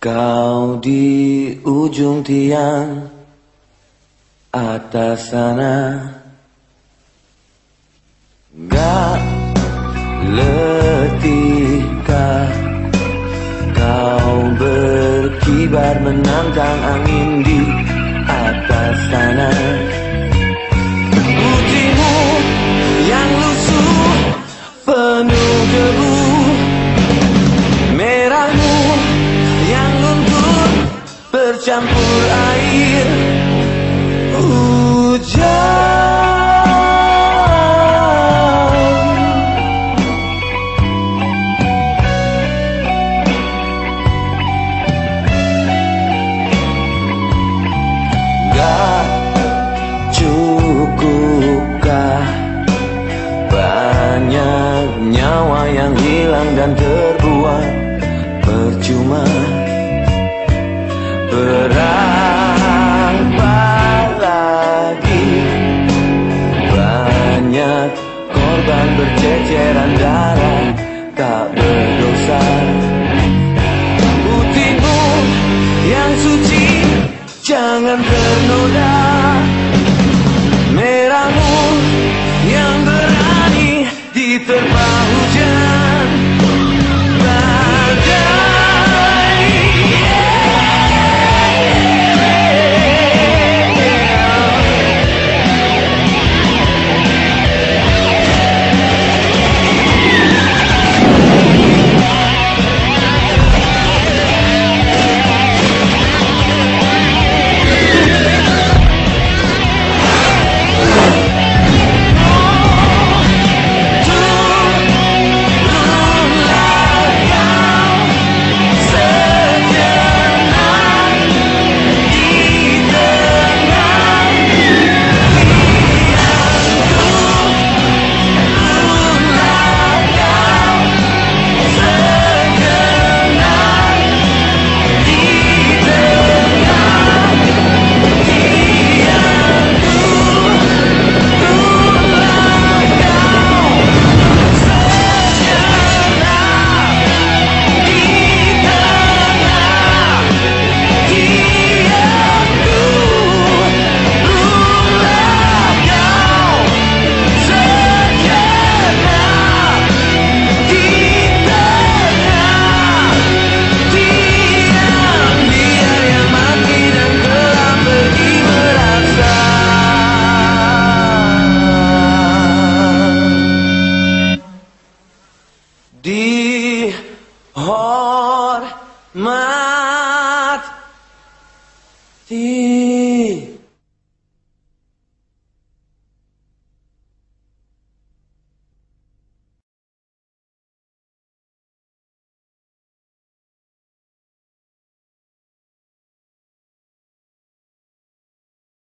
Kau di ujung tiang atas sana. Gak letihkah kau berkibar menantang angin di atas sana bercampur air Hujan. Gak cukupkah Banyak nyawa yang hilang dan terbuang Percuma Berapa lagi Banyak korban berceceran darah Tak berdosa. Putihmu yang suci Jangan ternoda. Merahmu yang berani Diterpa hujan Hard, my